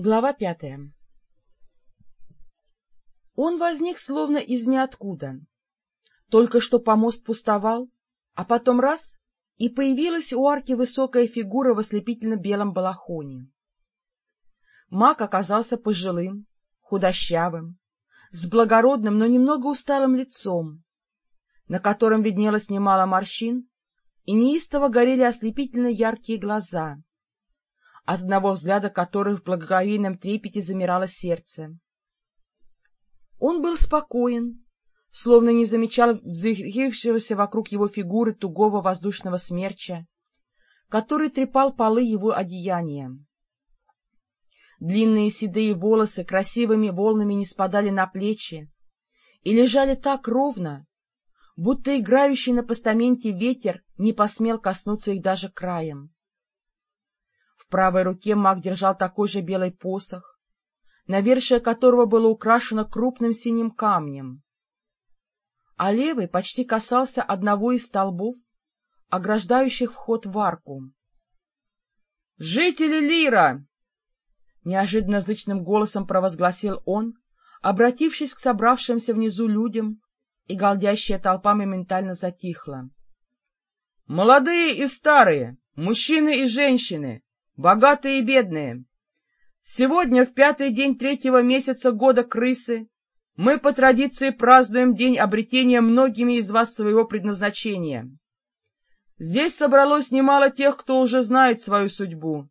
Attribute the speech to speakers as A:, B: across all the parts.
A: Глава пятая Он возник словно из ниоткуда. Только что помост пустовал, а потом раз — и появилась у арки высокая фигура в ослепительно-белом балахоне. Маг оказался пожилым, худощавым, с благородным, но немного усталым лицом, на котором виднелось немало морщин, и неистово горели ослепительно яркие глаза одного взгляда которых в благоговейном трепете замирало сердце. Он был спокоен, словно не замечал взыхрившегося вокруг его фигуры тугого воздушного смерча, который трепал полы его одеяния. Длинные седые волосы красивыми волнами не спадали на плечи и лежали так ровно, будто играющий на постаменте ветер не посмел коснуться их даже краем. Правой руке маг держал такой же белый посох, навершие которого было украшено крупным синим камнем, а левый почти касался одного из столбов, ограждающих вход в арку. — Жители Лира! — неожиданно зычным голосом провозгласил он, обратившись к собравшимся внизу людям, и голдящая толпа моментально затихла. — Молодые и старые, мужчины и женщины, богатые и бедные. Сегодня, в пятый день третьего месяца года крысы, мы по традиции празднуем день обретения многими из вас своего предназначения. Здесь собралось немало тех, кто уже знает свою судьбу,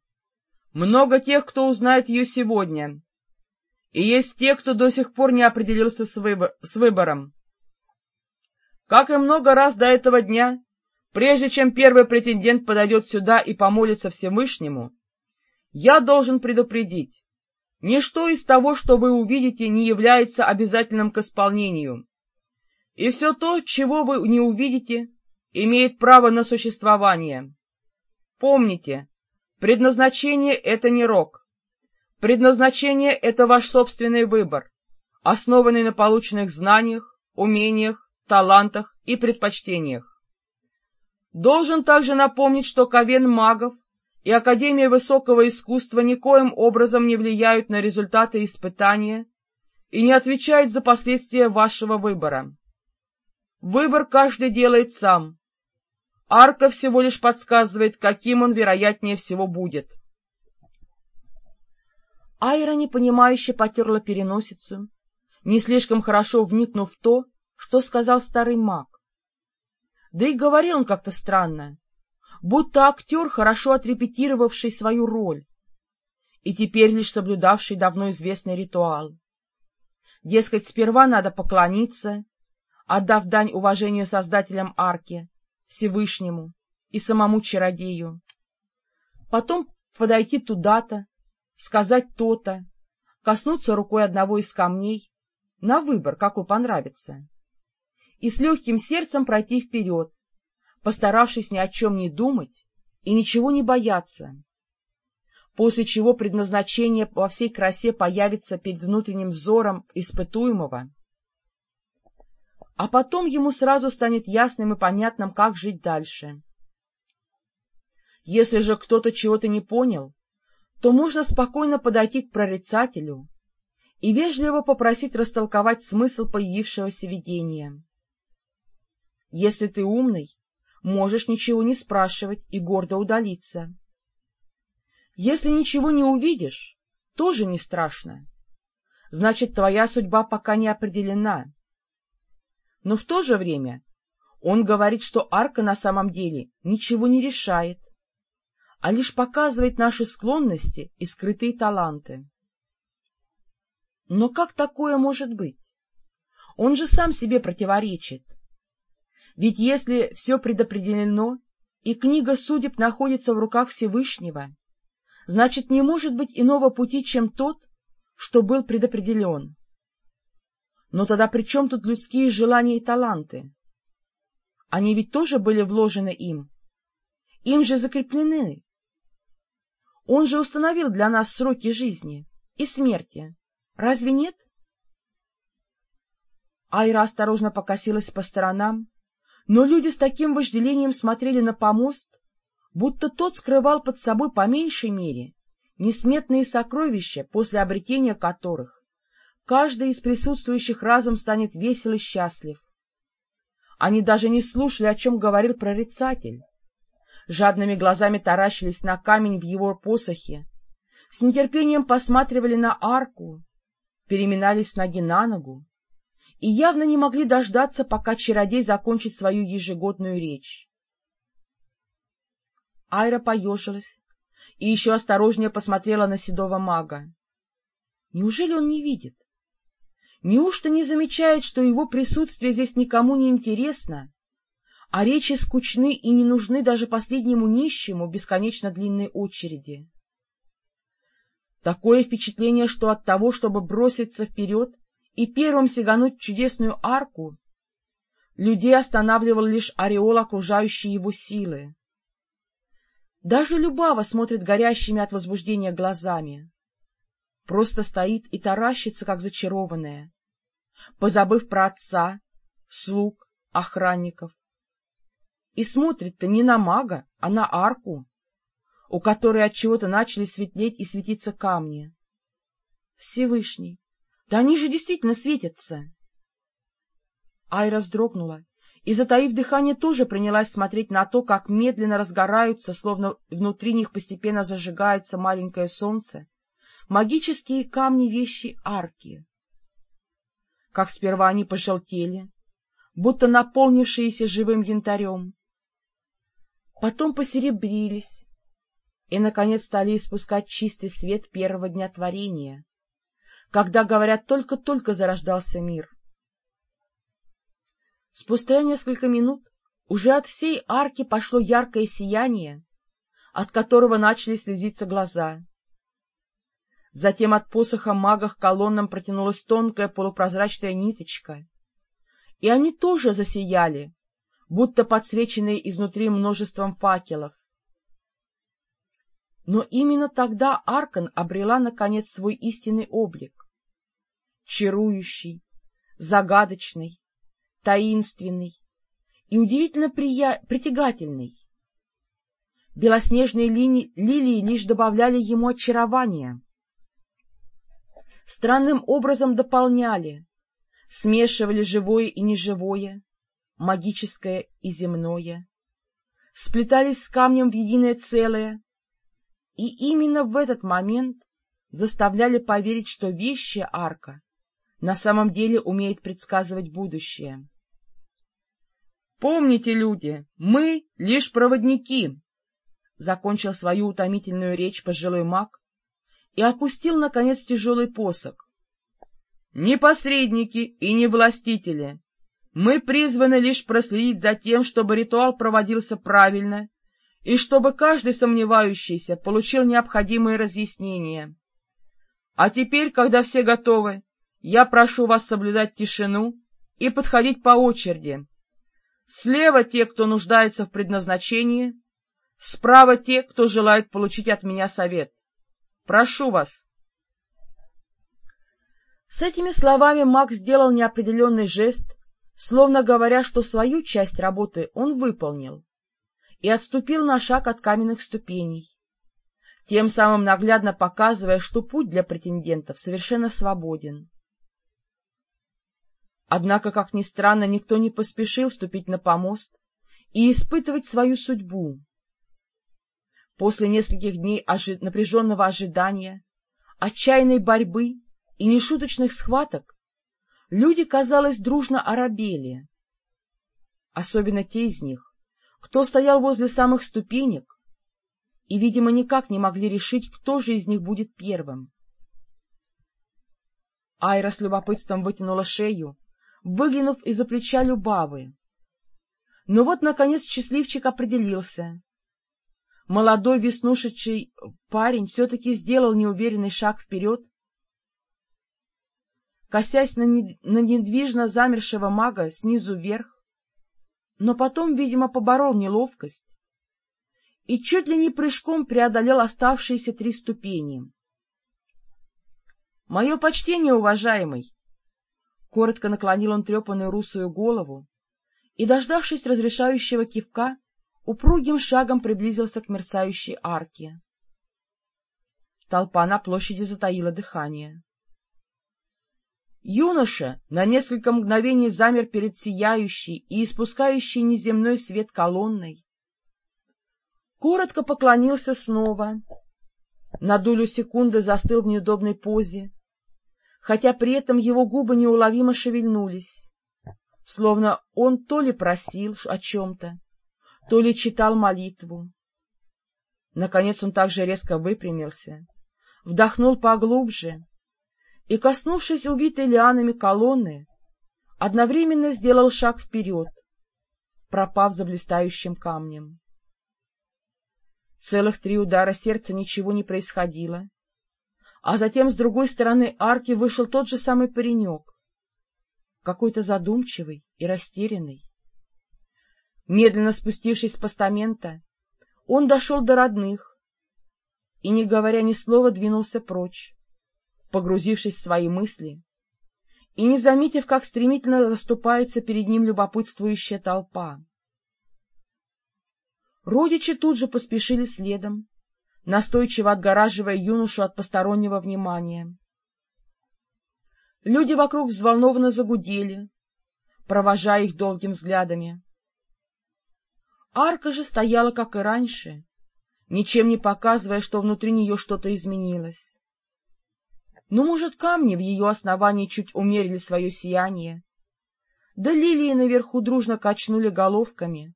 A: много тех, кто узнает ее сегодня, и есть те, кто до сих пор не определился с, выбор с выбором. Как и много раз до этого дня, прежде чем первый претендент подойдет сюда и помолится Всевышнему, я должен предупредить, ничто из того, что вы увидите, не является обязательным к исполнению. И все то, чего вы не увидите, имеет право на существование. Помните, предназначение — это не рок. Предназначение — это ваш собственный выбор, основанный на полученных знаниях, умениях, талантах и предпочтениях. Должен также напомнить, что ковен магов и Академия высокого искусства никоим образом не влияют на результаты испытания и не отвечают за последствия вашего выбора. Выбор каждый делает сам. Арка всего лишь подсказывает, каким он вероятнее всего будет. Айра непонимающе потерла переносицу, не слишком хорошо вникнув в то, что сказал старый маг. Да и говорил он как-то странно, будто актер, хорошо отрепетировавший свою роль и теперь лишь соблюдавший давно известный ритуал. Дескать, сперва надо поклониться, отдав дань уважению создателям арки, Всевышнему и самому чародею. Потом подойти туда-то, сказать то-то, коснуться рукой одного из камней, на выбор, какой понравится, и с легким сердцем пройти вперед, постаравшись ни о чем не думать и ничего не бояться, после чего предназначение во всей красе появится перед внутренним взором испытуемого, а потом ему сразу станет ясным и понятным, как жить дальше. Если же кто-то чего-то не понял, то можно спокойно подойти к прорицателю и вежливо попросить растолковать смысл появившегося видения. Если ты умный, можешь ничего не спрашивать и гордо удалиться. Если ничего не увидишь, тоже не страшно. Значит, твоя судьба пока не определена. Но в то же время он говорит, что арка на самом деле ничего не решает, а лишь показывает наши склонности и скрытые таланты. Но как такое может быть? Он же сам себе противоречит. Ведь если все предопределено, и книга судеб находится в руках Всевышнего, значит, не может быть иного пути, чем тот, что был предопределен. Но тогда при чем тут людские желания и таланты? Они ведь тоже были вложены им. Им же закреплены. Он же установил для нас сроки жизни и смерти. Разве нет? Айра осторожно покосилась по сторонам, но люди с таким вожделением смотрели на помост, будто тот скрывал под собой по меньшей мере несметные сокровища, после обретения которых каждый из присутствующих разом станет весел и счастлив. Они даже не слушали, о чем говорил прорицатель. Жадными глазами таращились на камень в его посохе, с нетерпением посматривали на арку, переминались ноги на ногу и явно не могли дождаться, пока чародей закончит свою ежегодную речь. Айра поежилась и еще осторожнее посмотрела на седого мага. Неужели он не видит? Неужто не замечает, что его присутствие здесь никому не интересно, а речи скучны и не нужны даже последнему нищему бесконечно длинной очереди? Такое впечатление, что от того, чтобы броситься вперед и первым сигануть чудесную арку, людей останавливал лишь ореол окружающей его силы. Даже Любава смотрит горящими от возбуждения глазами. Просто стоит и таращится, как зачарованная, позабыв про отца, слуг, охранников. И смотрит-то не на мага, а на арку, у которой от чего-то начали светлеть и светиться камни. Всевышний, да они же действительно светятся! Айра вздрогнула и, затаив дыхание, тоже принялась смотреть на то, как медленно разгораются, словно внутри них постепенно зажигается маленькое солнце, магические камни вещи арки. Как сперва они пожелтели, будто наполнившиеся живым янтарем, потом посеребрились и, наконец, стали испускать чистый свет первого дня творения, когда, говорят, только-только зарождался мир. Спустя несколько минут уже от всей арки пошло яркое сияние, от которого начали слезиться глаза. Затем от посоха мага к колоннам протянулась тонкая полупрозрачная ниточка, и они тоже засияли, будто подсвеченные изнутри множеством факелов. Но именно тогда Аркан обрела, наконец, свой истинный облик. Чарующий, загадочный, таинственный и удивительно прия... притягательный. Белоснежные линии, лилии лишь добавляли ему очарования. Странным образом дополняли, смешивали живое и неживое, магическое и земное, сплетались с камнем в единое целое, и именно в этот момент заставляли поверить, что вещая арка на самом деле умеет предсказывать будущее. Помните, люди, мы лишь проводники, — закончил свою утомительную речь пожилой маг и опустил, наконец, тяжелый посох. — Не посредники и не властители. Мы призваны лишь проследить за тем, чтобы ритуал проводился правильно и чтобы каждый сомневающийся получил необходимые разъяснения. А теперь, когда все готовы, я прошу вас соблюдать тишину и подходить по очереди. Слева те, кто нуждается в предназначении, справа те, кто желает получить от меня совет. Прошу вас. С этими словами Макс сделал неопределенный жест, словно говоря, что свою часть работы он выполнил, и отступил на шаг от каменных ступеней, тем самым наглядно показывая, что путь для претендентов совершенно свободен. Однако, как ни странно, никто не поспешил ступить на помост и испытывать свою судьбу. После нескольких дней ожи... напряженного ожидания, отчаянной борьбы и нешуточных схваток люди, казалось, дружно оробели. Особенно те из них, кто стоял возле самых ступенек и, видимо, никак не могли решить, кто же из них будет первым. Айра с любопытством вытянула шею выглянув из-за плеча Любавы. Но вот, наконец, счастливчик определился. Молодой веснушечий парень все-таки сделал неуверенный шаг вперед, косясь на, на недвижно замершего мага снизу вверх, но потом, видимо, поборол неловкость и чуть ли не прыжком преодолел оставшиеся три ступени. — Мое почтение, уважаемый! Коротко наклонил он трепанную русую голову и, дождавшись разрешающего кивка, упругим шагом приблизился к мерцающей арке. Толпа на площади затаила дыхание. Юноша на несколько мгновений замер перед сияющей и испускающей неземной свет колонной. Коротко поклонился снова. На долю секунды застыл в неудобной позе, хотя при этом его губы неуловимо шевельнулись, словно он то ли просил о чем-то, то ли читал молитву. Наконец он также резко выпрямился, вдохнул поглубже и, коснувшись увитой лианами колонны, одновременно сделал шаг вперед, пропав за блистающим камнем. Целых три удара сердца ничего не происходило, а затем с другой стороны арки вышел тот же самый паренек, какой-то задумчивый и растерянный. Медленно спустившись с постамента, он дошел до родных и, не говоря ни слова, двинулся прочь, погрузившись в свои мысли и не заметив, как стремительно расступается перед ним любопытствующая толпа. Родичи тут же поспешили следом, настойчиво отгораживая юношу от постороннего внимания. Люди вокруг взволнованно загудели, провожая их долгими взглядами. Арка же стояла, как и раньше, ничем не показывая, что внутри нее что-то изменилось. Ну, может, камни в ее основании чуть умерили свое сияние, да лилии наверху дружно качнули головками,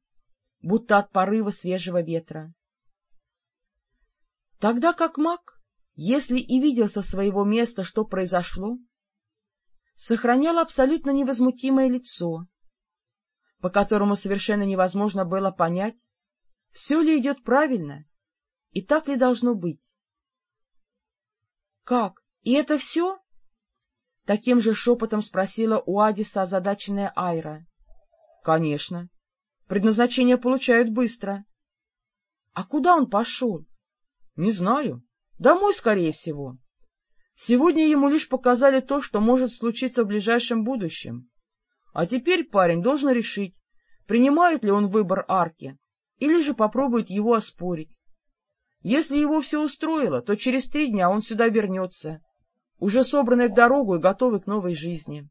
A: будто от порыва свежего ветра. Тогда как маг, если и видел со своего места, что произошло, сохранял абсолютно невозмутимое лицо, по которому совершенно невозможно было понять, все ли идет правильно и так ли должно быть. — Как? И это все? — таким же шепотом спросила у Адиса озадаченная Айра. — Конечно. Предназначение получают быстро. — А куда он пошел? — Не знаю. Домой, скорее всего. Сегодня ему лишь показали то, что может случиться в ближайшем будущем. А теперь парень должен решить, принимает ли он выбор арки, или же попробует его оспорить. Если его все устроило, то через три дня он сюда вернется, уже собранный в дорогу и готовый к новой жизни.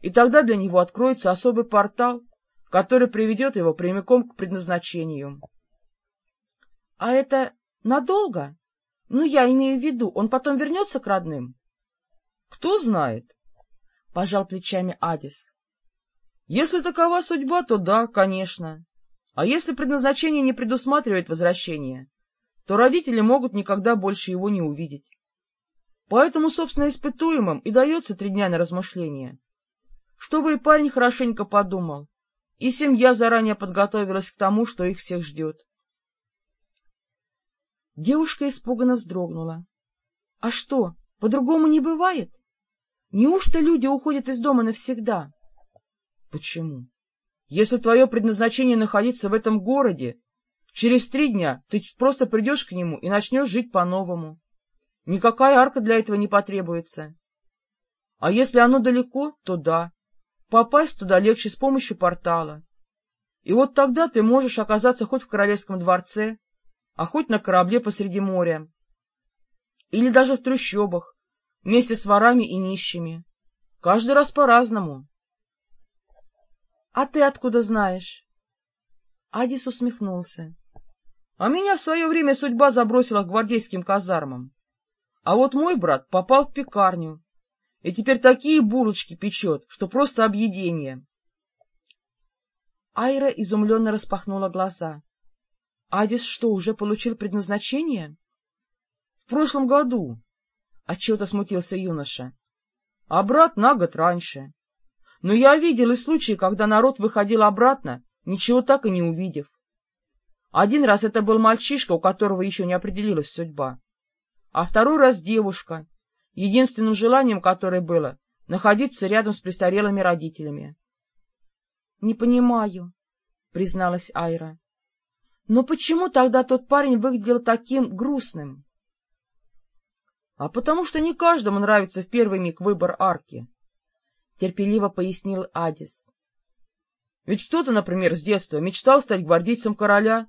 A: И тогда для него откроется особый портал, который приведет его прямиком к предназначению. — А это надолго? Ну, я имею в виду, он потом вернется к родным? — Кто знает, — пожал плечами Адис. — Если такова судьба, то да, конечно. А если предназначение не предусматривает возвращение, то родители могут никогда больше его не увидеть. Поэтому, собственно, испытуемым и дается три дня на размышление. Чтобы и парень хорошенько подумал, и семья заранее подготовилась к тому, что их всех ждет. Девушка испуганно вздрогнула. — А что, по-другому не бывает? Неужто люди уходят из дома навсегда? — Почему? Если твое предназначение находиться в этом городе, через три дня ты просто придешь к нему и начнешь жить по-новому. Никакая арка для этого не потребуется. А если оно далеко, то да, попасть туда легче с помощью портала. И вот тогда ты можешь оказаться хоть в королевском дворце, а хоть на корабле посреди моря. Или даже в трущобах, вместе с ворами и нищими. Каждый раз по-разному. — А ты откуда знаешь? Адис усмехнулся. — А меня в свое время судьба забросила к гвардейским казармам. А вот мой брат попал в пекарню, и теперь такие булочки печет, что просто объедение. Айра изумленно распахнула глаза. Адис что, уже получил предназначение? — В прошлом году, — отчего-то смутился юноша. — А на год раньше. Но я видел и случаи, когда народ выходил обратно, ничего так и не увидев. Один раз это был мальчишка, у которого еще не определилась судьба, а второй раз девушка, единственным желанием которой было находиться рядом с престарелыми родителями. — Не понимаю, — призналась Айра. Но почему тогда тот парень выглядел таким грустным? — А потому что не каждому нравится в первый миг выбор арки, — терпеливо пояснил Адис. — Ведь кто-то, например, с детства мечтал стать гвардейцем короля,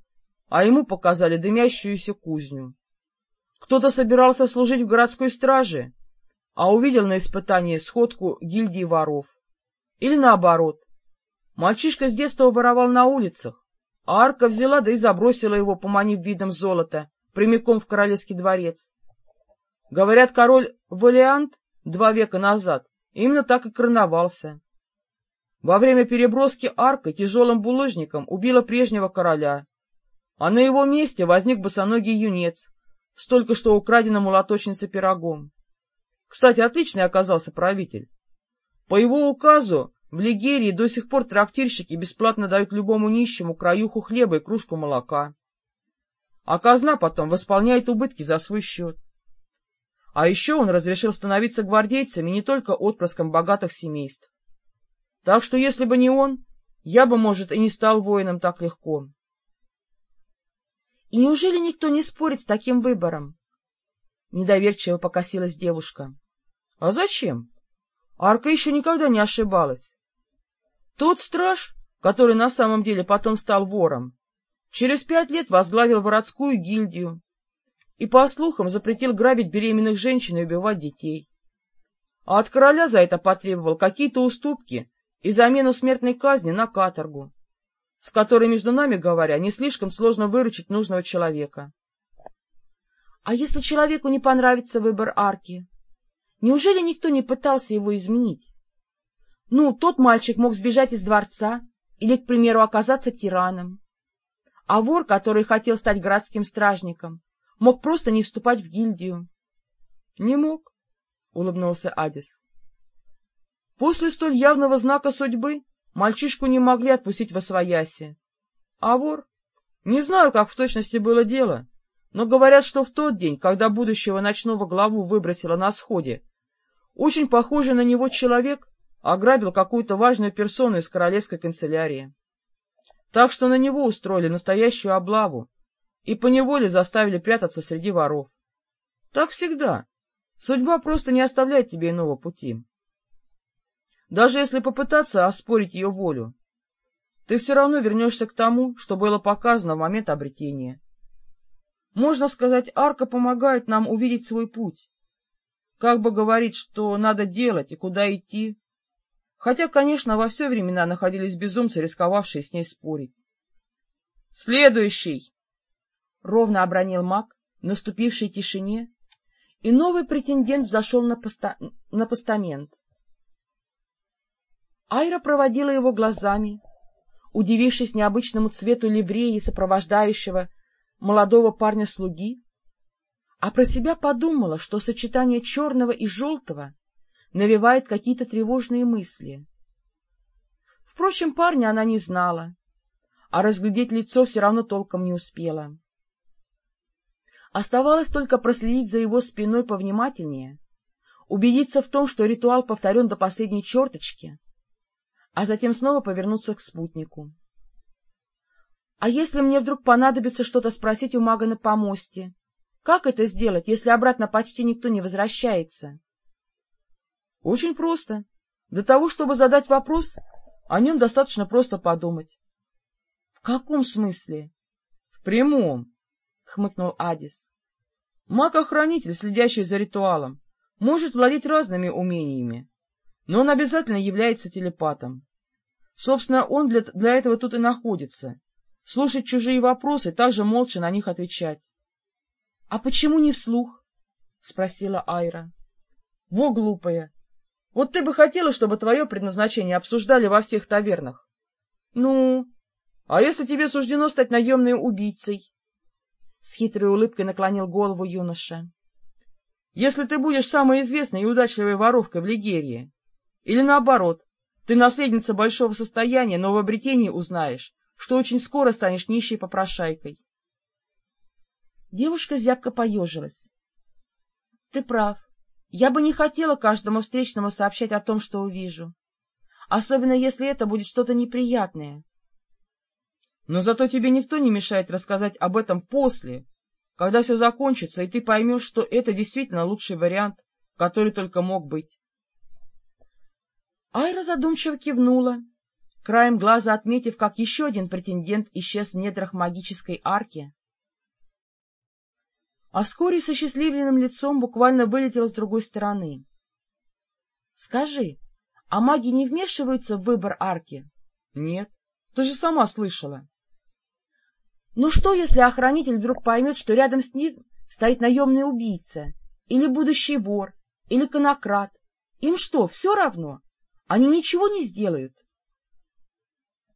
A: а ему показали дымящуюся кузню. Кто-то собирался служить в городской страже, а увидел на испытании сходку гильдии воров. Или наоборот. Мальчишка с детства воровал на улицах, а арка взяла да и забросила его, поманив видом золота, прямиком в королевский дворец. Говорят, король Валиант два века назад именно так и короновался. Во время переброски арка тяжелым булыжником убила прежнего короля, а на его месте возник босоногий юнец с только что украденным у пирогом. Кстати, отличный оказался правитель. По его указу в Лигерии до сих пор трактирщики бесплатно дают любому нищему краюху хлеба и кружку молока. А казна потом восполняет убытки за свой счет. А еще он разрешил становиться гвардейцами не только отпрыском богатых семейств. Так что если бы не он, я бы, может, и не стал воином так легко.
B: И неужели никто не спорит с таким выбором? Недоверчиво покосилась девушка.
A: — А зачем? Арка еще никогда не ошибалась. Тот страж, который на самом деле потом стал вором, через пять лет возглавил городскую гильдию и, по слухам, запретил грабить беременных женщин и убивать детей. А от короля за это потребовал какие-то уступки и замену смертной казни на каторгу, с которой, между нами говоря, не слишком сложно выручить нужного человека.
B: А если человеку не понравится выбор арки? Неужели никто не пытался его изменить? Ну, тот мальчик мог сбежать из дворца или, к примеру, оказаться тираном. А вор, который хотел стать городским стражником, мог просто не вступать в гильдию.
A: — Не мог, — улыбнулся Адис. После столь явного знака судьбы мальчишку не могли отпустить во свояси. А вор? Не знаю, как в точности было дело, но говорят, что в тот день, когда будущего ночного главу выбросило на сходе, очень похожий на него человек ограбил какую-то важную персону из королевской канцелярии. Так что на него устроили настоящую облаву и поневоле заставили прятаться среди воров. Так всегда. Судьба просто не оставляет тебе иного пути. Даже если попытаться оспорить ее волю, ты все равно вернешься к тому, что было показано в момент обретения. Можно сказать, арка помогает нам увидеть свой путь, как бы говорит, что надо делать и куда идти. Хотя, конечно, во все времена находились безумцы, рисковавшие с ней спорить. «Следующий!» — ровно обронил маг в наступившей тишине, и новый претендент взошел на, поста... на постамент. Айра проводила его глазами, удивившись необычному цвету ливреи сопровождающего молодого парня-слуги, а про себя подумала, что сочетание черного и желтого навевает какие-то тревожные мысли. Впрочем, парня она не знала, а разглядеть лицо все равно толком не успела. Оставалось только проследить за его спиной повнимательнее, убедиться в том, что ритуал повторен до последней черточки, а затем снова повернуться к спутнику. — А если мне вдруг понадобится что-то спросить у мага на помосте? Как это сделать, если обратно почти никто не возвращается? — Очень просто. Для того, чтобы задать вопрос, о нем достаточно просто подумать. — В каком смысле? — В прямом, — хмыкнул Адис. — Маг-охранитель, следящий за ритуалом, может владеть разными умениями, но он обязательно является телепатом. Собственно, он для, для этого тут и находится — слушать чужие вопросы, также молча на них отвечать. — А почему не вслух? — спросила Айра. — Во, глупая! Вот ты бы хотела, чтобы твое предназначение обсуждали во всех тавернах. — Ну, а если тебе суждено стать наемным убийцей? С хитрой улыбкой наклонил голову юноша. — Если ты будешь самой известной и удачливой воровкой в Лигерии, или наоборот, ты наследница большого состояния, но в обретении узнаешь, что очень скоро станешь нищей попрошайкой. Девушка зябко поежилась. — Ты прав. Я бы не хотела каждому встречному сообщать о том, что увижу. Особенно, если это будет что-то неприятное. — Но зато тебе никто не мешает рассказать об этом после, когда все закончится, и ты поймешь, что это действительно лучший вариант, который только мог быть. Айра задумчиво кивнула, краем глаза отметив, как еще один претендент исчез в недрах магической арки, а вскоре со счастливленным лицом буквально вылетел с другой стороны. — Скажи, а маги не вмешиваются в выбор арки?
B: — Нет, ты же сама слышала.
A: — Ну что, если охранитель вдруг поймет, что рядом с ним стоит наемный убийца, или будущий вор, или конократ? Им что, все равно? Они ничего не сделают?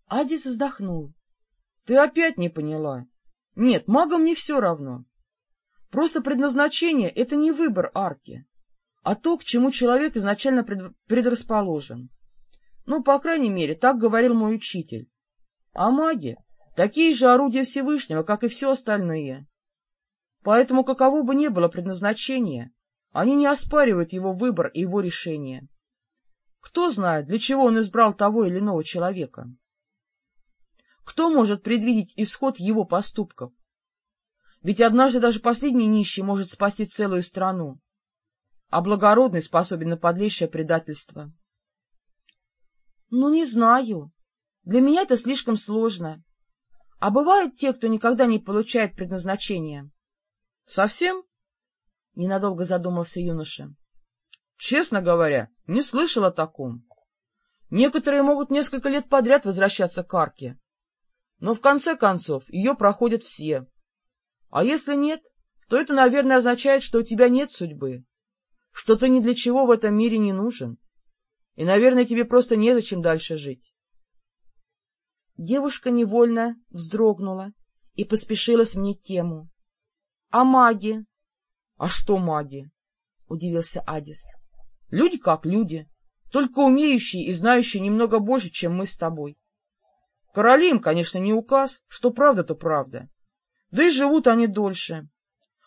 B: Адис вздохнул. — Ты опять не поняла. Нет, магам не все равно. Просто предназначение — это не выбор арки, а то, к чему человек изначально предрасположен. Ну, по крайней мере, так говорил мой учитель. А маги — такие же орудия Всевышнего, как и все остальные. Поэтому, каково бы ни было предназначение, они не оспаривают его выбор и его решение. Кто знает, для чего он избрал того или иного человека? Кто может предвидеть исход его поступков? Ведь однажды даже последний нищий может спасти целую страну, а благородный способен на подлейшее предательство.
A: — Ну, не знаю. Для меня это слишком сложно. А бывают те, кто никогда не получает предназначения?
B: — Совсем? — ненадолго задумался юноша. — Честно говоря, не слышал о таком. Некоторые могут несколько лет подряд возвращаться к арке, но в конце концов ее проходят все. А если нет, то это, наверное, означает, что у тебя нет судьбы, что ты ни для чего в этом мире не нужен, и, наверное, тебе просто незачем дальше жить.
A: Девушка невольно вздрогнула и поспешила сменить тему. — А маги?
B: — А что маги?
A: — удивился Адис.
B: — Люди как люди, только умеющие и знающие немного больше, чем мы с тобой. Короли им, конечно, не указ, что правда, то правда. Да и живут они дольше.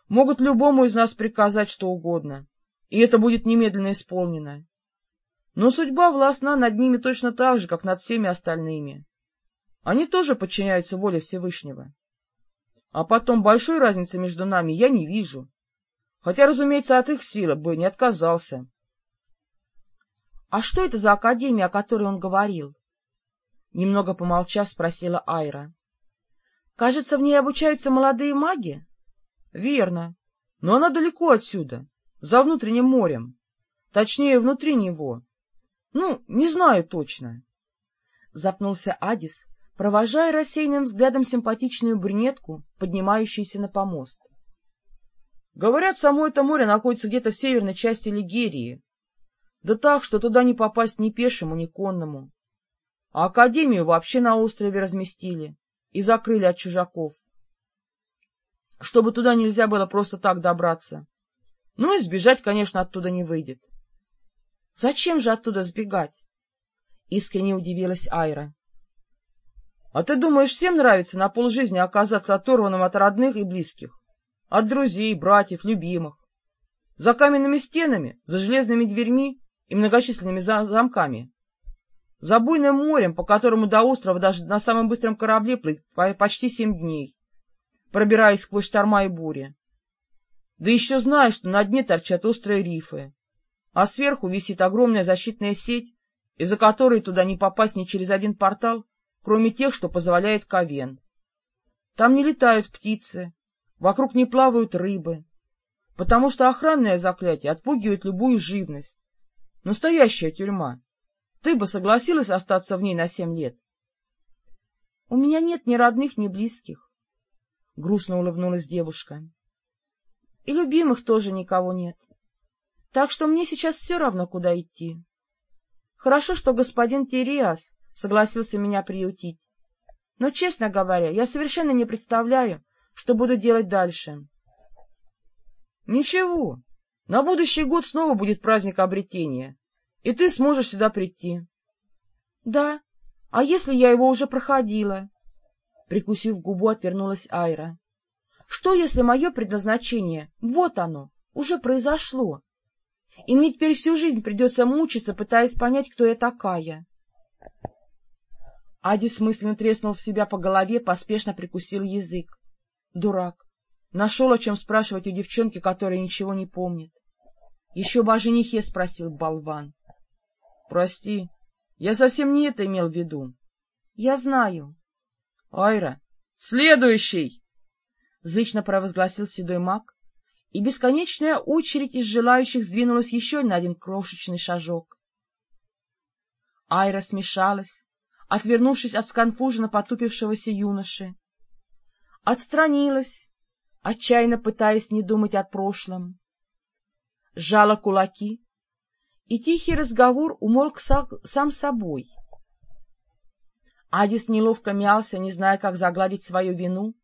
B: Могут любому из нас приказать что угодно, и это будет немедленно исполнено. Но судьба властна над ними точно так же, как над всеми остальными. Они тоже подчиняются воле Всевышнего. А потом большой разницы между нами я не вижу. Хотя, разумеется, от их силы бы не отказался.
A: — А что это за академия, о которой он говорил? Немного помолчав, спросила Айра. Кажется, в ней обучаются молодые маги?
B: — Верно. Но она далеко отсюда, за внутренним морем. Точнее, внутри него. Ну, не знаю точно.
A: Запнулся Адис, провожая рассеянным взглядом симпатичную брюнетку, поднимающуюся на помост.
B: Говорят, само это море находится где-то в северной части Лигерии. Да так, что туда не попасть ни пешему, ни конному. А академию вообще на острове разместили и закрыли от чужаков, чтобы туда нельзя было просто так добраться. Ну и сбежать, конечно, оттуда не выйдет.
A: — Зачем же оттуда сбегать? — искренне удивилась Айра.
B: — А ты думаешь, всем нравится на полжизни оказаться оторванным от родных и близких, от друзей, братьев, любимых, за каменными стенами, за железными дверьми и многочисленными замками? За буйным морем, по которому до острова даже на самом быстром корабле плыть почти семь дней, пробираясь сквозь шторма и бури. Да еще зная, что на дне торчат острые рифы, а сверху висит огромная защитная сеть, из-за которой туда не попасть ни через один портал, кроме тех, что позволяет Ковен. Там не летают птицы, вокруг не плавают рыбы, потому что охранное заклятие отпугивает любую живность. Настоящая тюрьма. Ты бы согласилась остаться в ней на семь лет?
A: — У меня нет ни родных, ни близких, — грустно улыбнулась девушка. — И любимых тоже никого нет. Так что мне сейчас все равно, куда идти. Хорошо, что господин Териас согласился меня приютить. Но, честно говоря, я совершенно не представляю, что буду делать дальше.
B: — Ничего, на будущий год снова будет праздник обретения, и ты сможешь сюда прийти.
A: — Да, а если я его уже проходила? Прикусив губу, отвернулась Айра. — Что, если мое предназначение, вот оно, уже произошло? И мне теперь всю жизнь придется мучиться, пытаясь понять, кто я такая. Адис мысленно треснул в себя по голове, поспешно прикусил язык. Дурак. Нашел, о чем спрашивать у девчонки, которая ничего не помнит. Еще бы о женихе спросил болван.
B: Прости, я совсем не это имел в виду.
A: — Я знаю.
B: — Айра, следующий!
A: — зычно провозгласил седой маг, и бесконечная очередь из желающих сдвинулась еще на один крошечный шажок. Айра смешалась, отвернувшись от сконфуженно потупившегося юноши. Отстранилась, отчаянно пытаясь не думать о прошлом. Сжала кулаки, и тихий разговор умолк сам собой. Адис неловко мялся, не зная, как загладить свою вину.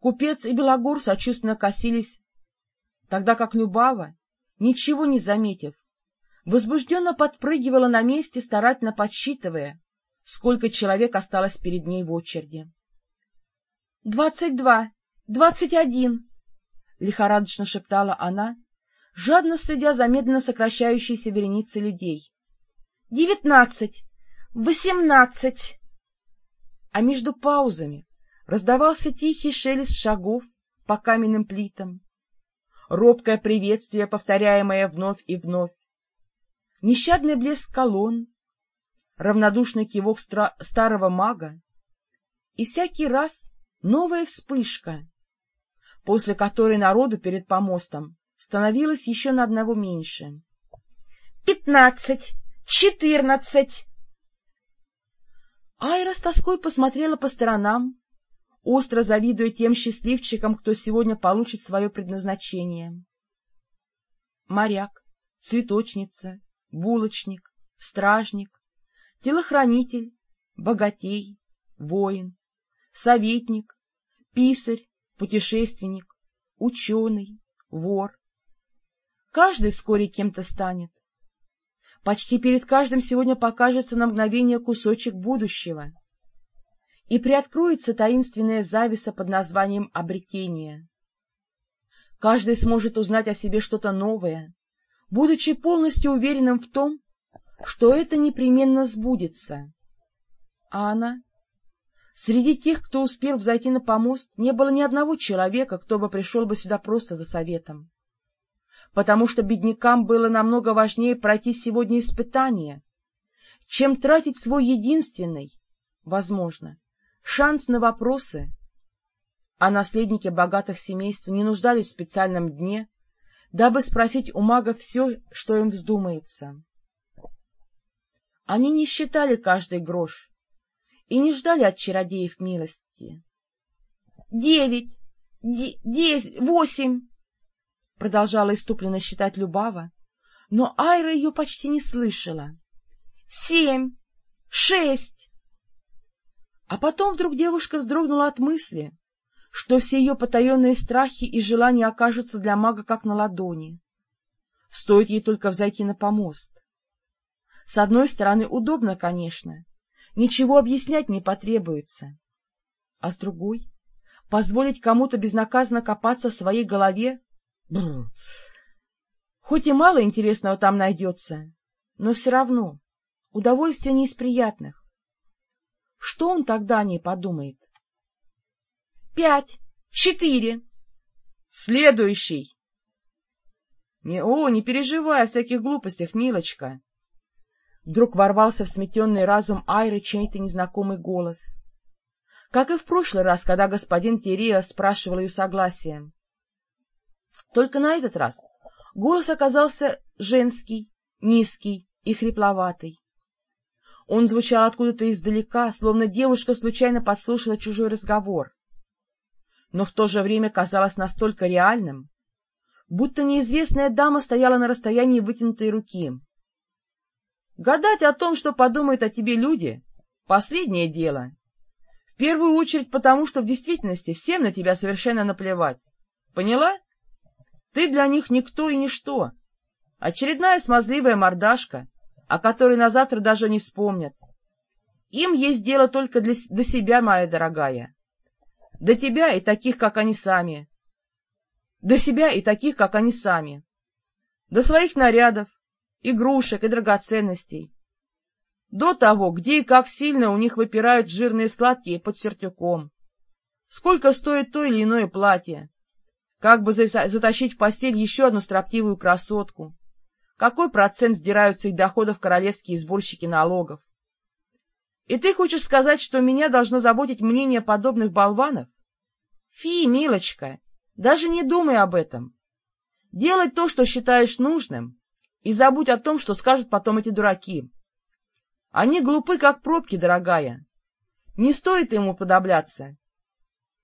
A: Купец и Белогор сочувственно косились, тогда как Любава, ничего не заметив, возбужденно подпрыгивала на месте, старательно подсчитывая, сколько человек осталось перед ней в очереди. — Двадцать два, двадцать один! — лихорадочно шептала она, жадно следя за медленно сокращающейся вереницей людей. — Девятнадцать! Восемнадцать! А между паузами раздавался тихий шелест шагов по каменным плитам, робкое приветствие, повторяемое вновь и вновь, нещадный блеск колонн, равнодушный кивок старого мага и всякий раз новая вспышка, после которой народу перед помостом становилось еще на одного меньше. «Пятнадцать! Четырнадцать!» Айра с тоской посмотрела по сторонам, остро завидуя тем счастливчикам, кто сегодня получит свое предназначение. Моряк, цветочница, булочник, стражник, телохранитель, богатей, воин, советник, писарь, путешественник, ученый, вор. Каждый вскоре кем-то станет. Почти перед каждым сегодня покажется на мгновение кусочек будущего. И приоткроется таинственная зависа под названием обретение. Каждый сможет узнать о себе что-то новое, будучи полностью уверенным в том, что это непременно сбудется. А она? Среди тех, кто успел взойти на помост, не было ни одного человека, кто бы пришел бы сюда просто за советом. Потому что беднякам было намного важнее пройти сегодня испытание, чем тратить свой единственный, возможно, шанс на вопросы. А наследники богатых семейств не нуждались в специальном дне, дабы спросить у мага все, что им вздумается. Они не считали каждый грош и не ждали от чародеев милости. — Девять, десять, восемь! — продолжала иступленно считать Любава, но Айра ее почти не слышала. — Семь, шесть! А потом вдруг девушка вздрогнула от мысли, что все ее потаенные страхи и желания окажутся для мага как на ладони. Стоит ей только взойти на помост. С одной стороны, удобно, конечно, ничего объяснять не потребуется. А с другой, позволить кому-то безнаказанно копаться в своей голове? Бррр. Хоть и мало интересного там найдется, но все равно удовольствие не из приятных. Что он тогда о ней подумает? Пять, четыре. Следующий. Не, о, не переживай о всяких глупостях, милочка. Вдруг ворвался в сметенный разум Айры чей-то незнакомый голос. Как и в прошлый раз, когда господин Терия спрашивал ее согласия. Только на этот раз голос оказался женский, низкий и хрипловатый. Он звучал откуда-то издалека, словно девушка случайно подслушала чужой разговор но в то же время казалось настолько реальным, будто неизвестная дама стояла на расстоянии вытянутой руки. Гадать о том, что подумают о тебе люди — последнее дело. В первую очередь потому, что в действительности всем на тебя совершенно наплевать. Поняла? Ты для них никто и ничто. Очередная смазливая мордашка, о которой на завтра даже не вспомнят. Им есть дело только для, для себя, моя дорогая. До тебя и таких, как они сами. До себя и таких, как они сами. До своих нарядов, игрушек и драгоценностей. До того, где и как сильно у них выпирают жирные складки под сертюком. Сколько стоит то или иное платье. Как бы затащить в постель еще одну строптивую красотку. Какой процент сдирают с их доходов королевские сборщики налогов. И ты хочешь сказать, что меня должно заботить мнение подобных болванов? Фи, милочка, даже не думай об этом. Делай то, что считаешь нужным, и забудь о том, что скажут потом эти дураки. Они глупы, как пробки, дорогая. Не стоит им уподобляться.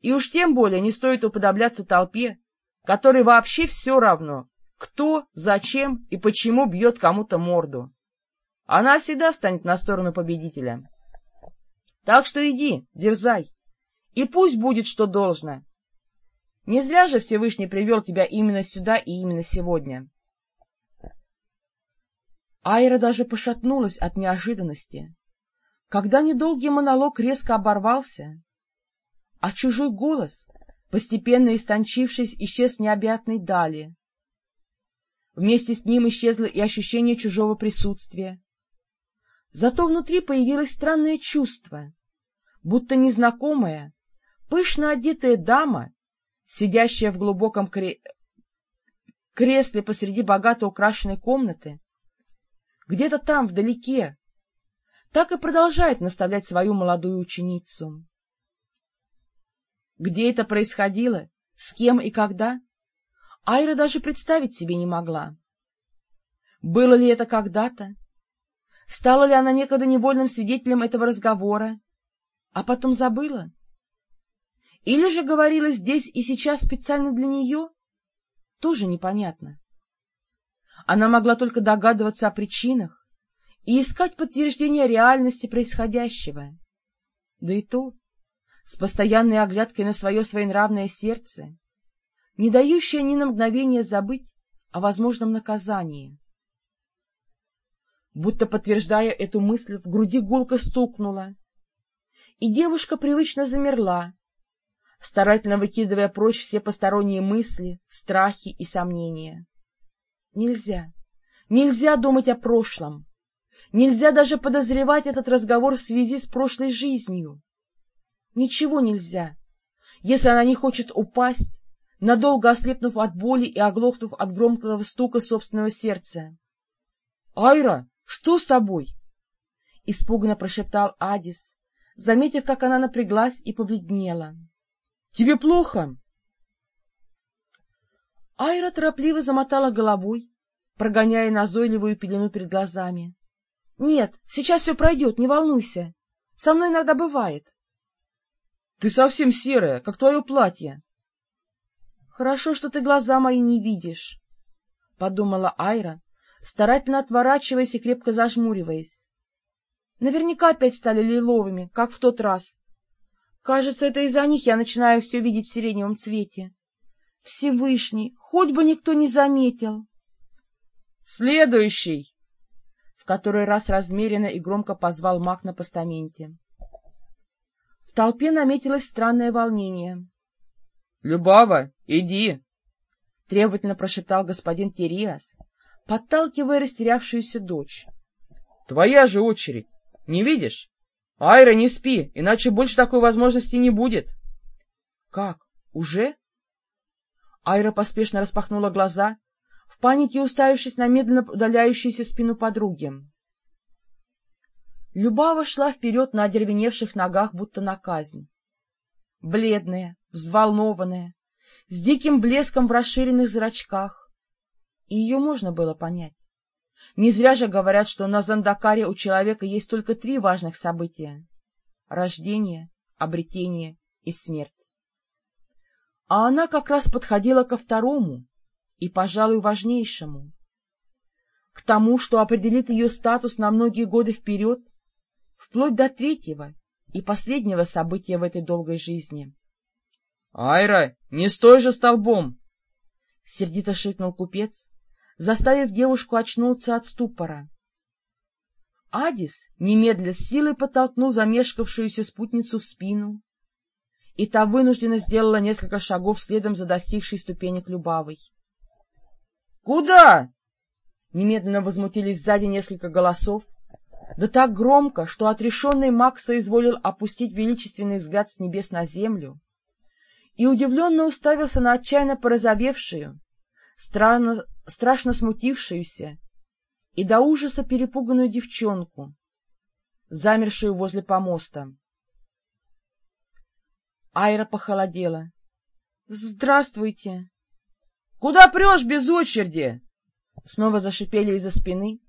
A: И уж тем более не стоит уподобляться толпе, которой вообще все равно, кто, зачем и почему бьет кому-то морду. Она всегда станет на сторону победителя. Так что иди, дерзай, и пусть будет, что должно. Не зря же Всевышний привел тебя именно сюда и именно сегодня.
B: Айра даже пошатнулась от неожиданности, когда недолгий монолог резко оборвался, а чужой голос, постепенно истончившись, исчез необъятной дали. Вместе с ним исчезло и ощущение чужого присутствия. Зато внутри появилось странное чувство, будто незнакомая, пышно одетая дама, сидящая в глубоком кре... кресле посреди богато украшенной комнаты, где-то там, вдалеке, так и продолжает наставлять свою молодую ученицу. Где это происходило, с кем и когда, Айра даже представить себе не могла. Было ли это когда-то? Стала ли она некогда невольным свидетелем этого разговора, а потом забыла? Или же говорила здесь и сейчас специально для нее? Тоже непонятно. Она могла только догадываться о причинах и искать подтверждение реальности происходящего. Да и то с постоянной оглядкой на свое своенравное сердце, не дающее ни на мгновение забыть о возможном наказании. Будто подтверждая эту мысль, в груди гулко стукнула, и девушка привычно замерла, старательно выкидывая прочь все посторонние мысли, страхи и сомнения. Нельзя, нельзя думать о прошлом, нельзя даже подозревать этот разговор в связи с прошлой жизнью. Ничего нельзя, если она не хочет упасть, надолго ослепнув от боли и оглохнув от громкого стука собственного сердца. — Айра, что с тобой? — испуганно прошептал Адис, заметив, как она напряглась и побледнела. — Тебе плохо? Айра торопливо замотала головой, прогоняя назойливую пелену перед глазами. — Нет, сейчас все пройдет, не волнуйся. Со мной иногда бывает. — Ты совсем серая, как твое платье. — Хорошо, что ты глаза мои не видишь, — подумала Айра, старательно отворачиваясь и крепко зажмуриваясь. Наверняка опять стали лиловыми, как в тот раз. Кажется, это из-за них я начинаю все видеть в сиреневом цвете. Всевышний, хоть бы никто не заметил.
A: «Следующий!» В который раз размеренно и громко позвал маг на постаменте.
B: В толпе наметилось странное волнение.
A: — Любава, иди!
B: — требовательно прошептал господин Териас, подталкивая растерявшуюся дочь.
A: — Твоя же очередь! Не видишь? Айра, не спи, иначе больше такой возможности не будет.
B: — Как? Уже? Айра поспешно распахнула глаза, в панике уставившись на медленно удаляющуюся спину подруги. Любава шла вперед на одервеневших ногах, будто на казнь. Бледная, взволнованная, с диким блеском в расширенных зрачках. И ее можно было понять. Не зря же говорят, что на Зандакаре у человека есть только три важных события — рождение, обретение и смерть. А она как раз подходила ко второму и, пожалуй, важнейшему. К тому, что определит ее статус на многие годы вперед, вплоть до третьего и последнего события в этой долгой жизни.
A: — Айра, не стой же столбом!
B: — сердито шикнул купец, заставив девушку очнуться от ступора. Адис немедля с силой подтолкнул замешкавшуюся спутницу в спину, и та вынужденно сделала несколько шагов следом за достигшей ступенек Любавой.
A: — Куда?
B: — немедленно возмутились сзади несколько голосов, да так громко, что отрешенный маг соизволил опустить величественный взгляд с небес на землю и удивленно уставился на отчаянно порозовевшую, странно, страшно смутившуюся и до ужаса перепуганную девчонку, замершую возле помоста. Айра похолодела. — Здравствуйте! Куда прешь без очереди? Снова зашипели из-за спины,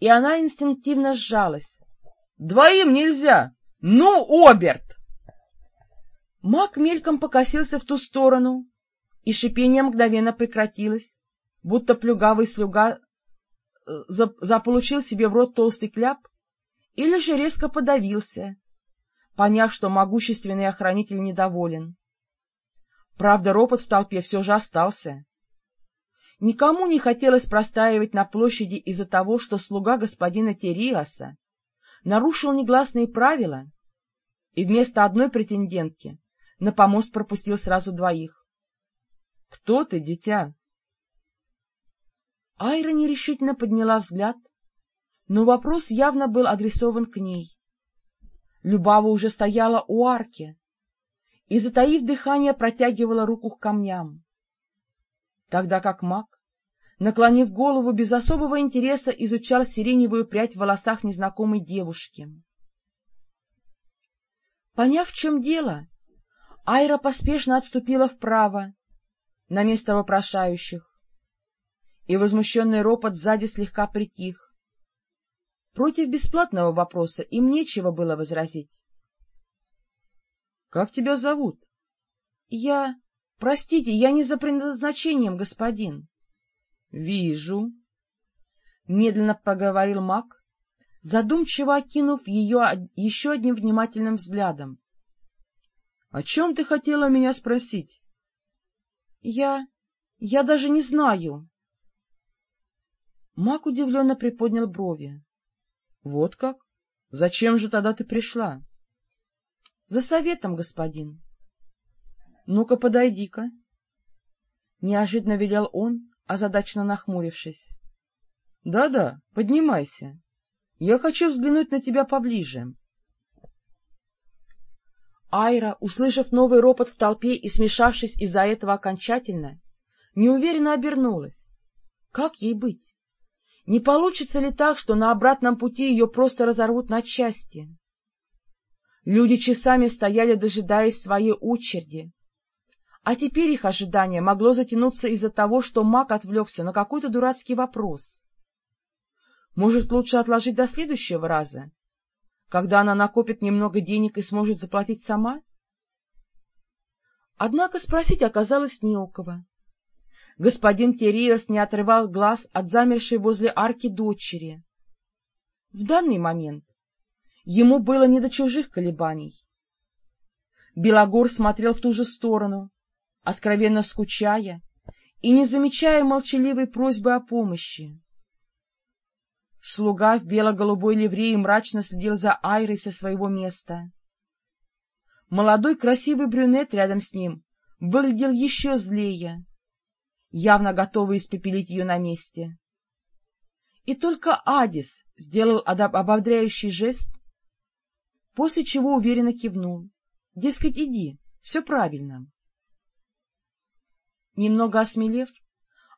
B: и она инстинктивно сжалась. — Двоим нельзя! Ну, Оберт! Мак мельком покосился в ту сторону, и шипение мгновенно прекратилось, будто плюгавый слуга э, заполучил себе в рот толстый кляп или же резко подавился, поняв, что могущественный охранитель недоволен. Правда, ропот в толпе все же остался. Никому не хотелось простаивать на площади из-за того, что слуга господина Териаса нарушил негласные правила и вместо одной претендентки на помост пропустил сразу двоих. — Кто ты, дитя? Айра нерешительно подняла взгляд, но вопрос явно был адресован к ней. Любава уже стояла у арки и, затаив дыхание, протягивала руку к камням тогда как маг, наклонив голову, без особого интереса изучал сиреневую прядь в волосах незнакомой девушки. Поняв, в чем дело, Айра поспешно отступила вправо, на место вопрошающих, и возмущенный ропот сзади слегка притих. Против бесплатного вопроса им нечего было возразить. — Как тебя зовут? — Я... — Простите, я не за предназначением, господин. — Вижу. Медленно проговорил маг, задумчиво окинув ее еще одним внимательным взглядом. — О чем ты хотела меня спросить? — Я... я даже не знаю. Маг удивленно приподнял брови. — Вот как? Зачем же тогда ты пришла? — За советом, господин. Ну-ка, подойди-ка. Неожиданно велел он, озадаченно нахмурившись. Да — Да-да, поднимайся. Я хочу взглянуть на тебя поближе. Айра, услышав новый ропот в толпе и смешавшись из-за этого окончательно, неуверенно обернулась. Как ей быть? Не получится ли так, что на обратном пути ее просто разорвут на части? Люди часами стояли, дожидаясь своей очереди, а теперь их ожидание могло затянуться из-за того, что маг отвлекся на какой-то дурацкий вопрос. Может, лучше отложить до следующего раза, когда она накопит немного денег и сможет заплатить сама? Однако спросить оказалось не у кого. Господин Териас не отрывал глаз от замершей возле арки дочери. В данный момент ему было не до чужих колебаний. Белогор смотрел в ту же сторону, откровенно скучая и не замечая молчаливой просьбы о помощи. Слуга в бело-голубой ливреи мрачно следил за Айрой со своего места. Молодой красивый брюнет рядом с ним выглядел еще злее, явно готовый испепелить ее на месте. И только Адис сделал ободряющий жест, после чего уверенно кивнул. Дескать, иди, все правильно. Немного осмелев,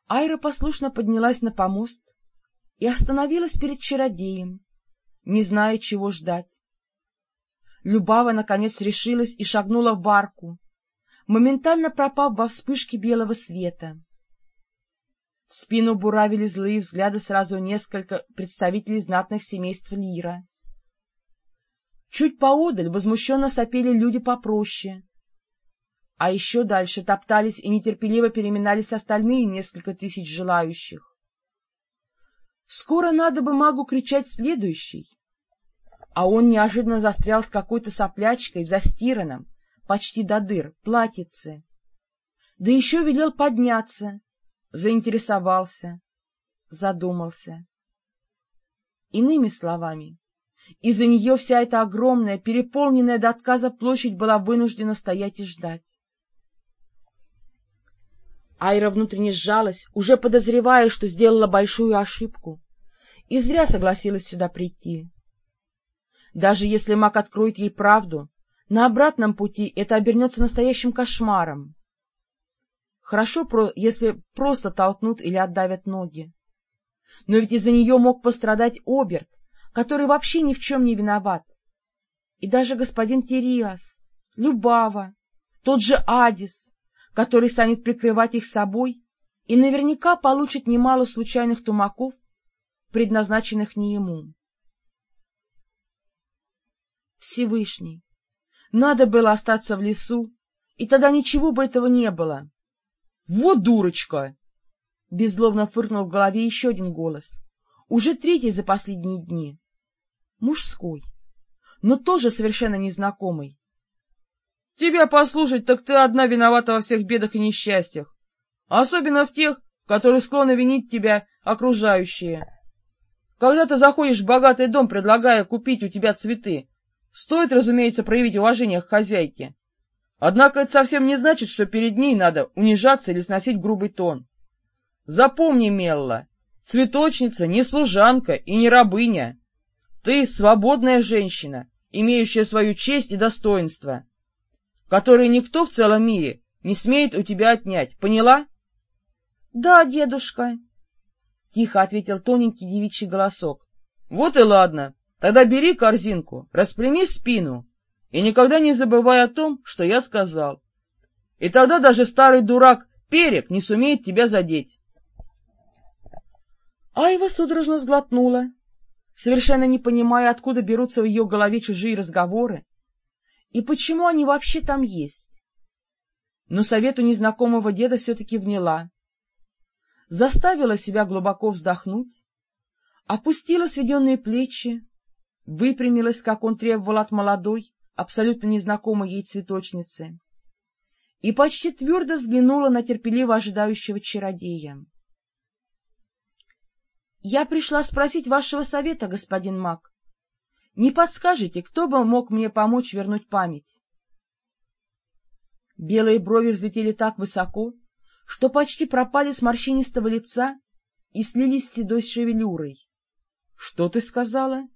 B: Айра послушно поднялась на помост и остановилась перед чародеем, не зная, чего ждать. Любава, наконец, решилась и шагнула в арку, моментально пропав во вспышке белого света. В спину буравили злые взгляды сразу несколько представителей знатных семейств Лира. Чуть поодаль возмущенно сопели люди попроще, а еще дальше топтались и нетерпеливо переминались остальные несколько тысяч желающих. Скоро надо бы магу кричать следующий, а он неожиданно застрял с какой-то соплячкой в застиранном, почти до дыр, платьице. Да еще велел подняться, заинтересовался, задумался. Иными словами, из-за нее вся эта огромная, переполненная до отказа площадь была вынуждена стоять и ждать. Айра внутренне сжалась, уже подозревая, что сделала большую ошибку, и зря согласилась сюда прийти. Даже если маг откроет ей правду, на обратном пути это обернется настоящим кошмаром. Хорошо, если просто толкнут или отдавят ноги. Но ведь из-за нее мог пострадать Оберт, который вообще ни в чем не виноват. И даже господин Териас, Любава, тот же Адис, который станет прикрывать их собой и наверняка получит немало случайных тумаков, предназначенных не ему. Всевышний, надо было остаться в лесу, и тогда ничего бы этого не было. — Вот дурочка! — беззлобно фыркнул в голове еще один голос, уже третий за последние дни. Мужской, но тоже совершенно незнакомый. — Тебя послушать, так ты одна виновата во всех бедах и несчастьях, особенно в тех, которые склонны винить тебя окружающие. Когда ты заходишь в богатый дом, предлагая купить у тебя цветы, стоит, разумеется, проявить уважение к хозяйке. Однако это совсем не значит, что перед ней надо унижаться или сносить грубый тон. Запомни, Мелла, цветочница не служанка и не рабыня. Ты свободная женщина, имеющая свою честь и достоинство, которые никто в целом мире не смеет у тебя отнять. Поняла? — Да, дедушка, — тихо ответил тоненький девичий голосок. — Вот и ладно. Тогда бери корзинку, распрями спину и никогда не забывай о том, что я сказал. И тогда даже старый дурак Перек не сумеет тебя задеть. Айва судорожно сглотнула, совершенно не понимая, откуда берутся в ее голове чужие разговоры и почему они вообще там есть. Но совету незнакомого деда все-таки вняла, заставила себя глубоко вздохнуть, опустила сведенные плечи, выпрямилась, как он требовал от молодой, абсолютно незнакомой ей цветочницы, и почти твердо взглянула на терпеливо ожидающего чародея. — Я пришла спросить вашего совета, господин маг. Не подскажете, кто бы мог мне помочь вернуть память? Белые брови взлетели так высоко, что почти пропали с морщинистого лица и слились с седой шевелюрой. — Что ты сказала?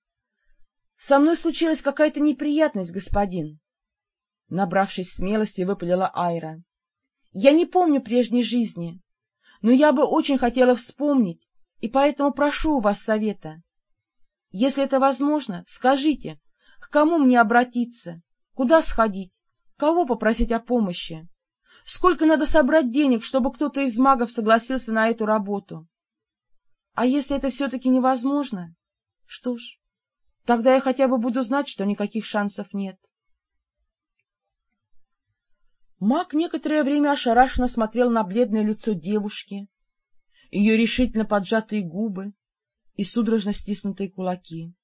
B: — Со мной случилась какая-то неприятность, господин. Набравшись смелости, выпалила Айра. — Я не помню прежней жизни, но я бы очень хотела вспомнить, и поэтому прошу у вас совета. Если это возможно, скажите, к кому мне обратиться, куда сходить, кого попросить о помощи, сколько надо собрать денег, чтобы кто-то из магов согласился на эту работу. А если это все-таки невозможно, что ж, тогда я хотя бы буду знать, что никаких шансов нет. Маг некоторое время ошарашенно смотрел на бледное лицо девушки, ее решительно поджатые губы и судорожно стиснутые кулаки.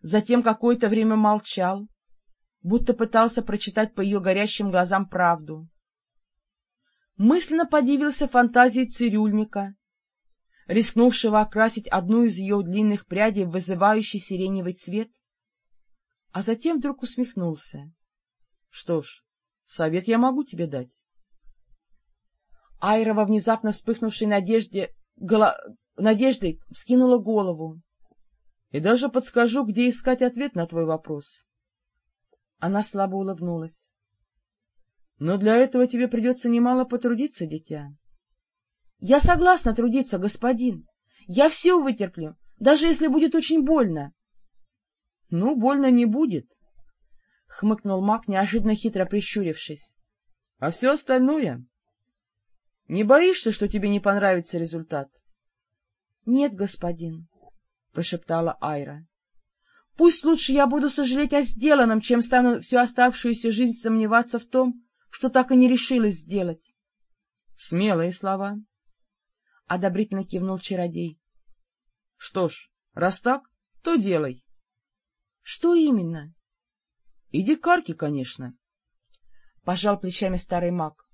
B: Затем какое-то время молчал, будто пытался прочитать по ее горящим глазам правду. Мысленно подивился фантазии цирюльника, рискнувшего окрасить одну из ее длинных прядей в вызывающий сиреневый цвет, а затем вдруг усмехнулся. — Что ж, совет я могу тебе дать. Айра во внезапно вспыхнувшей надежде, голо... надеждой вскинула голову. — И даже подскажу, где искать ответ на твой вопрос. Она слабо улыбнулась. — Но для этого тебе придется немало потрудиться, дитя. — Я согласна трудиться, господин. Я все вытерплю, даже если будет очень больно. — Ну, больно не будет, — хмыкнул маг, неожиданно хитро прищурившись. — А все остальное не боишься, что тебе не понравится результат? — Нет, господин, — прошептала Айра. — Пусть лучше я буду сожалеть о сделанном, чем стану всю оставшуюся жизнь сомневаться в том, что так и не решилась сделать. — Смелые слова, — одобрительно кивнул чародей. — Что ж, раз так, то делай. — Что именно? — Иди к арке, конечно. — пожал плечами старый маг.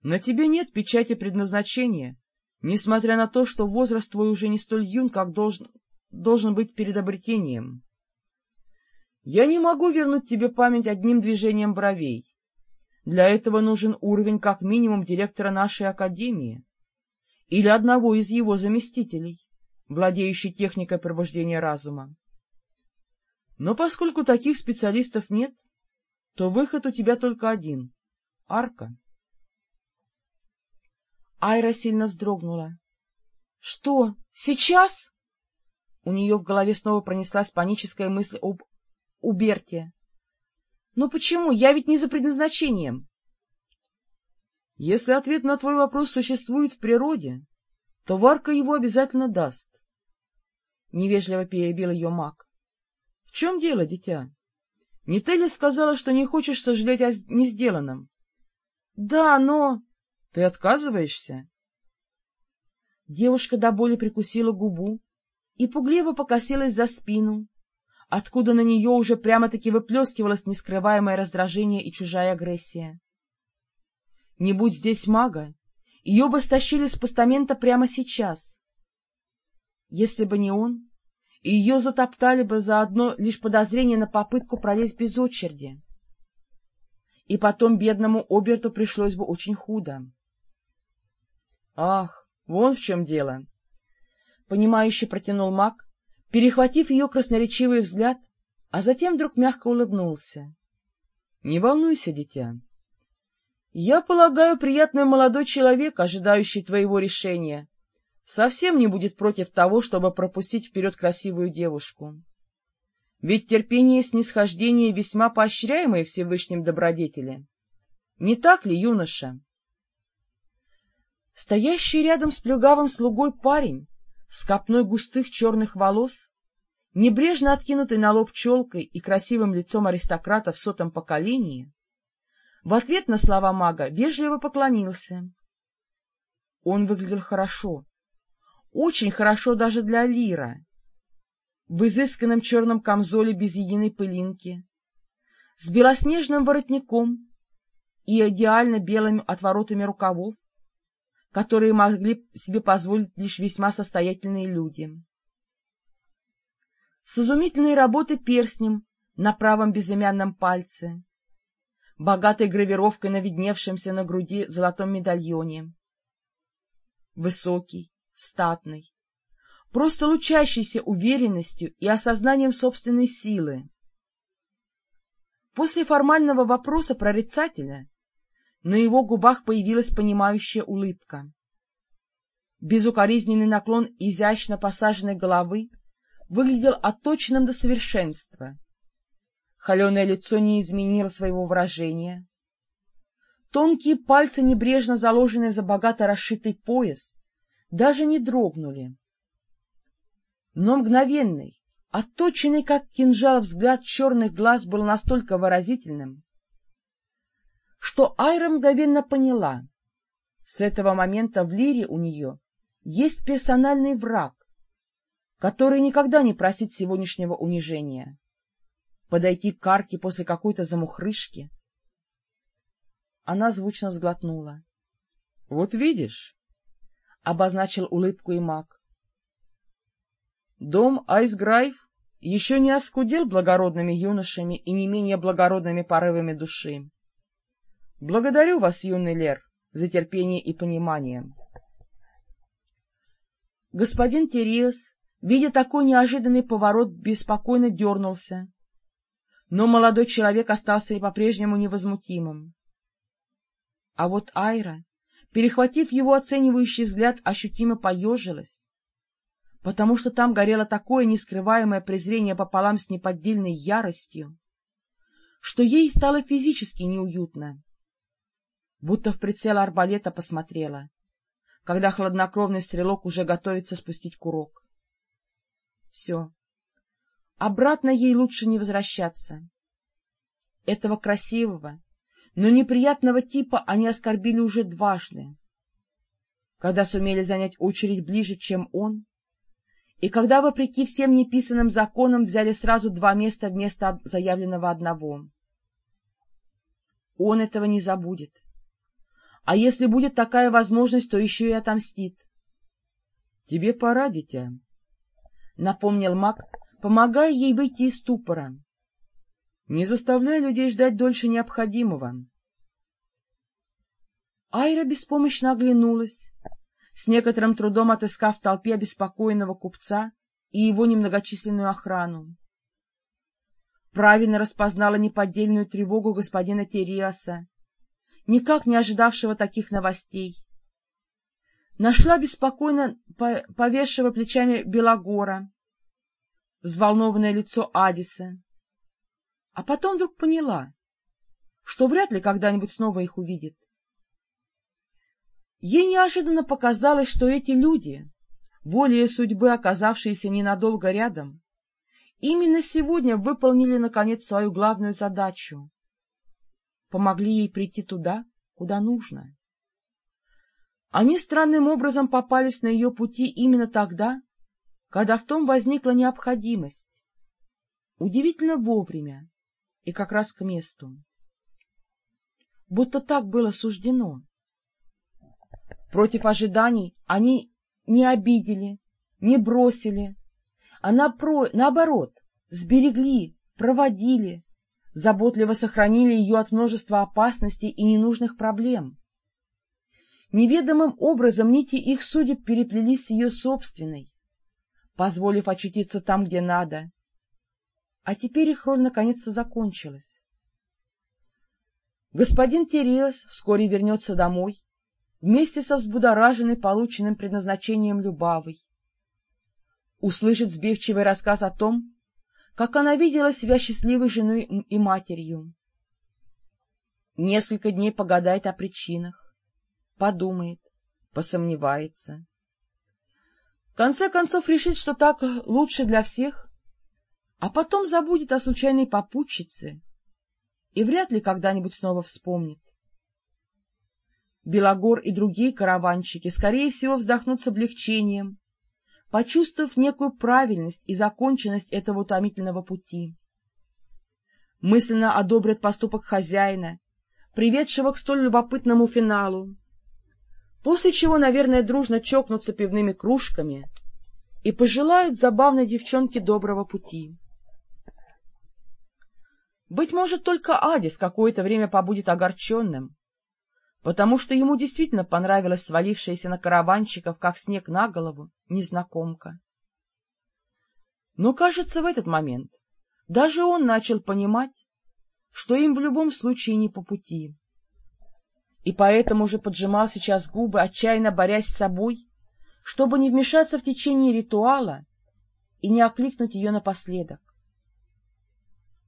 B: На тебе нет печати предназначения, несмотря на то, что возраст твой уже не столь юн, как должен, должен быть перед обретением. Я не могу вернуть тебе память одним движением бровей. Для этого нужен уровень как минимум директора нашей академии или одного из его заместителей, владеющий техникой пробуждения разума. Но поскольку таких специалистов нет, то выход у тебя только один — арка. Айра сильно вздрогнула. — Что, сейчас? У нее в голове снова пронеслась паническая мысль об Уберте. — Но почему? Я ведь не за предназначением. — Если ответ на твой вопрос существует в природе, то Варка его обязательно даст. Невежливо перебил ее маг. — В чем дело, дитя? Не ты ли сказала, что не хочешь сожалеть о несделанном? — Да, но... — Ты отказываешься? Девушка до боли прикусила губу и пугливо покосилась за спину, откуда на нее уже прямо-таки выплескивалось нескрываемое раздражение и чужая агрессия. Не будь здесь мага, ее бы стащили с постамента прямо сейчас. Если бы не он, ее затоптали бы за одно лишь подозрение на попытку пролезть без очереди. И потом бедному Оберту пришлось бы очень худо. — Ах, вон в чем дело! — понимающе протянул маг, перехватив ее красноречивый взгляд, а затем вдруг мягко улыбнулся. — Не волнуйся, дитя. Я полагаю, приятный молодой человек, ожидающий твоего решения, совсем не будет против того, чтобы пропустить вперед красивую девушку. Ведь терпение и снисхождение весьма поощряемые Всевышним добродетели. Не так ли, юноша? Стоящий рядом с плюгавым слугой парень с копной густых черных волос, небрежно откинутый на лоб челкой и красивым лицом аристократа в сотом поколении, в ответ на слова мага вежливо поклонился. Он выглядел хорошо, очень хорошо даже для Лира, в изысканном черном камзоле без единой пылинки, с белоснежным воротником и идеально белыми отворотами рукавов, которые могли себе позволить лишь весьма состоятельные люди. С изумительной работы перстнем на правом безымянном пальце, богатой гравировкой на видневшемся на груди золотом медальоне. Высокий, статный, просто лучащийся уверенностью и осознанием собственной силы. После формального вопроса прорицателя на его губах появилась понимающая улыбка. Безукоризненный наклон изящно посаженной головы выглядел отточенным до совершенства. Холеное лицо не изменило своего выражения. Тонкие пальцы, небрежно заложенные за богато расшитый пояс, даже не дрогнули. Но мгновенный, отточенный, как кинжал, взгляд черных глаз был настолько выразительным, что Айра мгновенно поняла. С этого момента в Лире у нее есть персональный враг, который никогда не просит сегодняшнего унижения подойти к карке после какой-то замухрышки. Она звучно сглотнула. — Вот видишь, — обозначил улыбку и маг. Дом Айсграйв еще не оскудел благородными юношами и не менее благородными порывами души. Благодарю вас, юный Лер, за терпение и понимание. Господин Терес, видя такой неожиданный поворот, беспокойно дернулся, но молодой человек остался и по-прежнему невозмутимым. А вот Айра, перехватив его оценивающий взгляд, ощутимо поежилась, потому что там горело такое нескрываемое презрение пополам с неподдельной яростью, что ей стало физически неуютно, будто в прицел арбалета посмотрела, когда хладнокровный стрелок уже готовится спустить курок. Все, Обратно ей лучше не возвращаться. Этого красивого, но неприятного типа они оскорбили уже дважды. Когда сумели занять очередь ближе, чем он, и когда, вопреки всем неписанным законам, взяли сразу два места вместо заявленного одного. Он этого не забудет. А если будет такая возможность, то еще и отомстит. — Тебе пора, дитя, — напомнил маг, помогая ей выйти из ступора. Не заставляй людей ждать дольше необходимого. Айра беспомощно оглянулась, с некоторым трудом отыскав в толпе обеспокоенного купца и его немногочисленную охрану. Правильно распознала неподдельную тревогу господина Териаса, никак не ожидавшего таких новостей. Нашла беспокойно повешивая плечами Белогора, взволнованное лицо Адиса, а потом вдруг поняла, что вряд ли когда-нибудь снова их увидит.
A: Ей неожиданно показалось, что эти люди, волею судьбы оказавшиеся ненадолго рядом, именно сегодня выполнили, наконец, свою главную задачу — помогли ей прийти туда, куда нужно. Они странным образом попались на ее пути именно тогда, когда в том возникла необходимость. Удивительно вовремя и как раз к месту. Будто так было суждено. Против ожиданий они не обидели, не бросили, а напро... наоборот, сберегли, проводили, заботливо сохранили ее от множества опасностей и ненужных проблем. Неведомым образом нити их судеб переплелись с ее собственной, позволив очутиться там, где надо. А теперь их роль наконец-то закончилась. Господин Терес вскоре вернется домой, вместе со взбудораженной полученным предназначением Любавой. Услышит сбивчивый рассказ о том, как она видела себя счастливой женой и матерью. Несколько дней погадает о причинах, подумает, посомневается. В конце концов решит, что так лучше для всех, а потом забудет о случайной попутчице и вряд ли когда-нибудь снова вспомнит. Белогор и другие караванщики, скорее всего, вздохнут с облегчением, почувствовав некую правильность и законченность этого утомительного пути. Мысленно одобрят поступок хозяина, приведшего к столь любопытному финалу, после чего, наверное, дружно чокнутся пивными кружками и пожелают забавной девчонке доброго пути. Быть может, только Адис какое-то время побудет огорченным, потому что ему действительно понравилась свалившаяся на караванщиков, как снег на голову, незнакомка. Но, кажется, в этот момент даже он начал понимать, что им в любом случае не по пути и поэтому уже поджимал сейчас губы, отчаянно борясь с собой, чтобы не вмешаться в течение ритуала и не окликнуть ее напоследок.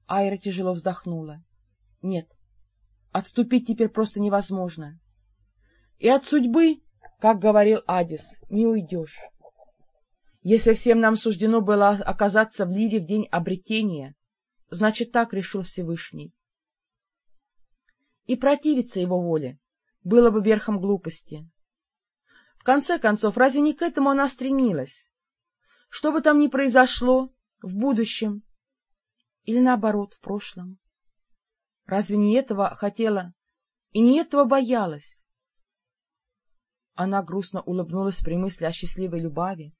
A: Айра тяжело вздохнула. Нет, отступить теперь просто невозможно. И от судьбы, как говорил Адис, не уйдешь. Если всем нам суждено было оказаться в Лире в день обретения, значит, так решил Всевышний. И противиться его воле было бы верхом глупости. В конце концов, разве не к этому она стремилась? Что бы там ни произошло в будущем или, наоборот, в прошлом. Разве не этого хотела и не этого боялась? Она грустно улыбнулась при мысли о счастливой любави,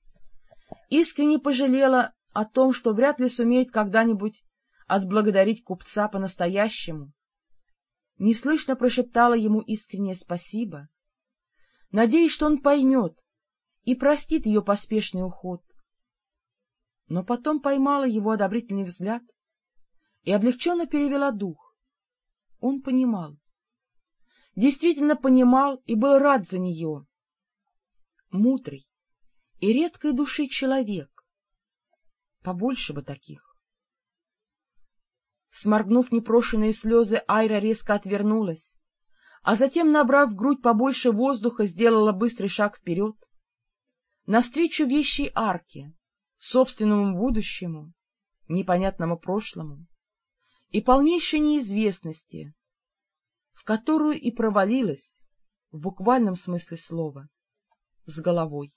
A: искренне пожалела о том, что вряд ли сумеет когда-нибудь отблагодарить купца по-настоящему, неслышно прошептала ему искреннее спасибо, надеясь, что он поймет и простит ее поспешный уход. Но потом поймала его одобрительный взгляд и облегченно перевела дух. Он понимал. Действительно понимал и был рад за нее. Мудрый и редкой души человек. Побольше бы таких. Сморгнув непрошенные слезы, Айра резко отвернулась, а затем, набрав в грудь побольше воздуха, сделала быстрый шаг вперед, навстречу вещей арки, собственному будущему, непонятному прошлому и полнейшей неизвестности, в которую и провалилась, в буквальном смысле слова, с головой.